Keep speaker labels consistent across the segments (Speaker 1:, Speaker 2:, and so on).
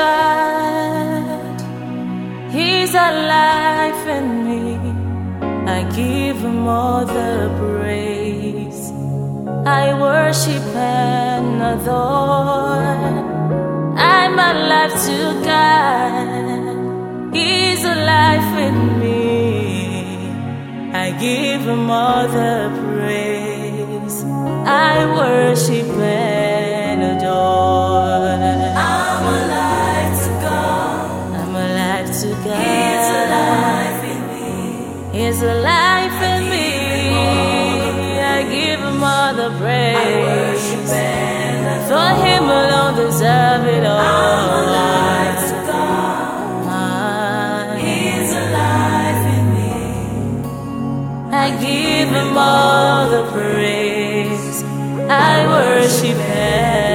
Speaker 1: God. He's alive in me. I give him all the praise. I worship and adore. I'm alive to God. He's alive in me. I give him all the praise. I worship him.
Speaker 2: He's alive in me.
Speaker 1: I give him all the praise.
Speaker 2: Worship and adore.
Speaker 1: For him alone deserve it all.
Speaker 2: I'm alive to God. He's alive in me.
Speaker 1: I give him all the praise. I worship and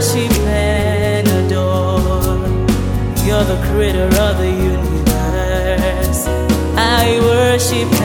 Speaker 1: worship and adore. You're the creator of the universe. I worship